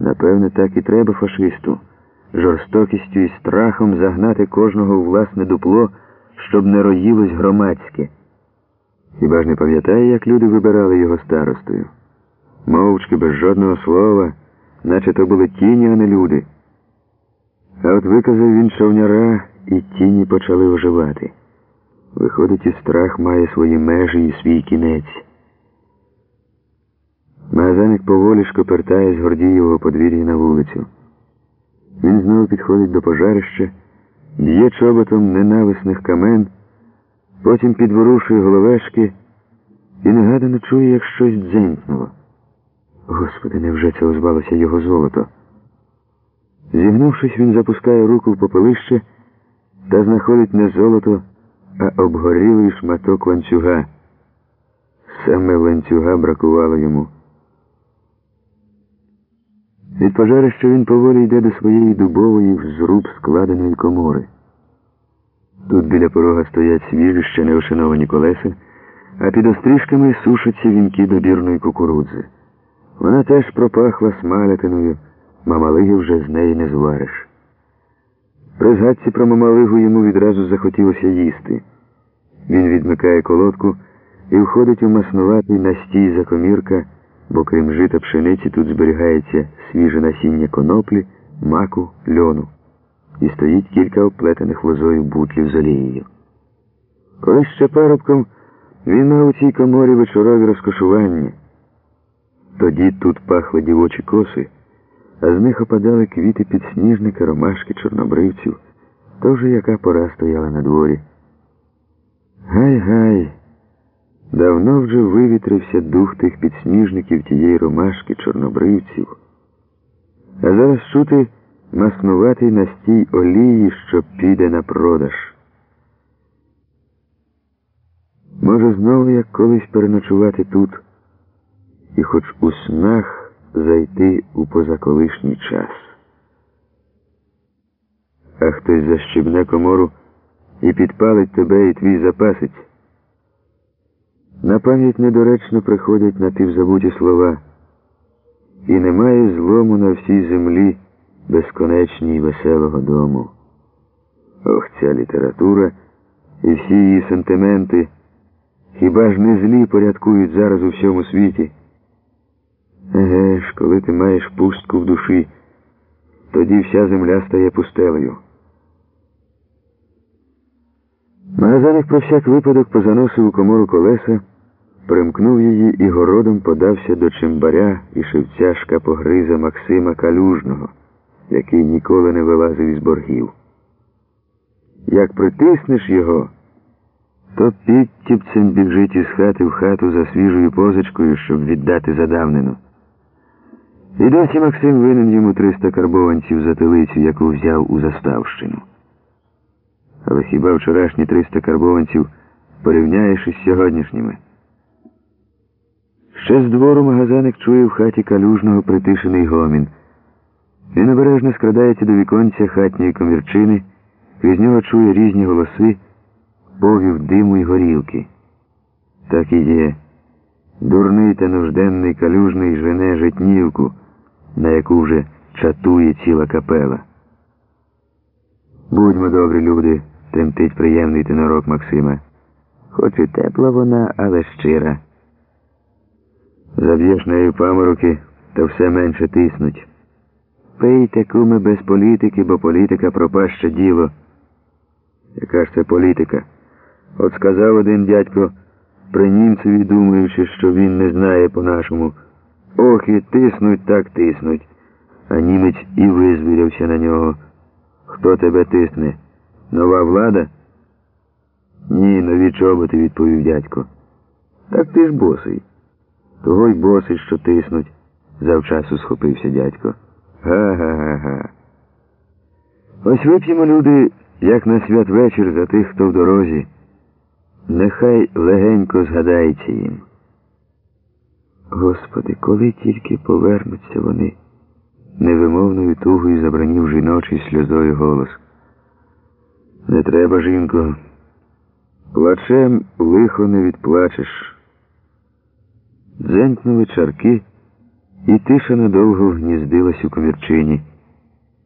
Напевне, так і треба фашисту. Жорстокістю і страхом загнати кожного у власне дупло, щоб не роїлось громадське. Хіба ж не пам'ятає, як люди вибирали його старостою? Мовчки, без жодного слова, наче то були тіні, а не люди. А от виказав він човняра, і тіні почали оживати. Виходить, і страх має свої межі і свій кінець. Магазаник поволі шкопертає з Гордієвого подвір'я на вулицю. Він знову підходить до пожарища, б'є чоботом ненависних камен, потім підворушує головешки і негадано чує, як щось дзенькнуло. Господи, невже це озвалося його золото? Зігнувшись, він запускає руку в попелище та знаходить не золото, а обгорілий шматок ланцюга. Саме ланцюга бракувало йому. Від пожарища він поволі йде до своєї дубової в зруб складеної комори. Тут біля порога стоять свіжі ще неошиновані колеса, а під острішками сушаться вінки добірної кукурудзи. Вона теж пропахла смалятиною, мамалиги вже з неї не звариш. При згадці про мамалигу йому відразу захотілося їсти. Він відмикає колодку і входить у маснуватий настій за комірка, бо крім жита пшениці тут зберігається свіже насіння коноплі, маку, льону. І стоїть кілька оплетених лозою бутлів з олією. Колись ще парубком він мав у цій коморі вечорові розкошування. Тоді тут пахли дівочі коси, а з них опадали квіти підсніжника, ромашки, чорнобривців. То вже яка пора стояла на дворі. Гай-гай, давно вже вивітрився дух тих підсніжників тієї ромашки, чорнобривців. А зараз чути маснуватий настій олії, що піде на продаж. Може, знову, як колись переночувати тут, і хоч у снах зайти у позаколишній час. А хтось защібне комору і підпалить тебе і твій запасець. На пам'ять недоречно приходять напівзабуті слова, і немає злому на всій землі безконечній веселого дому. Ох, ця література і всі її сентименти хіба ж не злі порядкують зараз у всьому світі? Еге ж, коли ти маєш пустку в душі, тоді вся земля стає пустелею. Магазаник про всяк випадок позаносив у комору колеса, примкнув її і городом подався до чимбаря і шивця шкапогриза Максима Калюжного, який ніколи не вилазив із боргів. Як притиснеш його, то підтіпцем біжить із хати в хату за свіжою позичкою, щоб віддати задавнену. І досі Максим винен йому 300 карбованців за телицю, яку взяв у заставщину. Але хіба вчорашні 300 карбованців порівняєш із сьогоднішніми? Ще з двору магазаник чує в хаті калюжного притишений гомін. Він обережно скрадається до віконця хатньої комірчини, крізь нього чує різні голоси, повів диму й горілки. Так і є. Дурний та нужденний калюжний жене житнівку, на яку вже чатує ціла капела. Будьмо добрі, люди, тремтить приємний тенорок Максима. Хоч і тепла вона, але щира. Заб'єш нею памороки, та все менше тиснуть. Пийте, куми, без політики, бо політика пропаще діло. Яка ж це політика? От сказав один дядько, при німцеві думаючи, що він не знає по-нашому. Ох, і тиснуть, так тиснуть. А німець і визвірявся на нього. Хто тебе тисне? Нова влада? Ні, нові чоботи, відповів дядько. Так ти ж босий. Того й босий, що тиснуть, завчасу схопився дядько. Га-га-га-га. Ось вип'ємо, люди, як на святвечір за тих, хто в дорозі. Нехай легенько згадається їм. Господи, коли тільки повернуться вони, невимовною тугою забранів жіночий сльозою голос. Не треба, жінко. Плачем лихо не відплачеш. Дзенькнули чарки, І тиша надовго гніздилась у комірчині.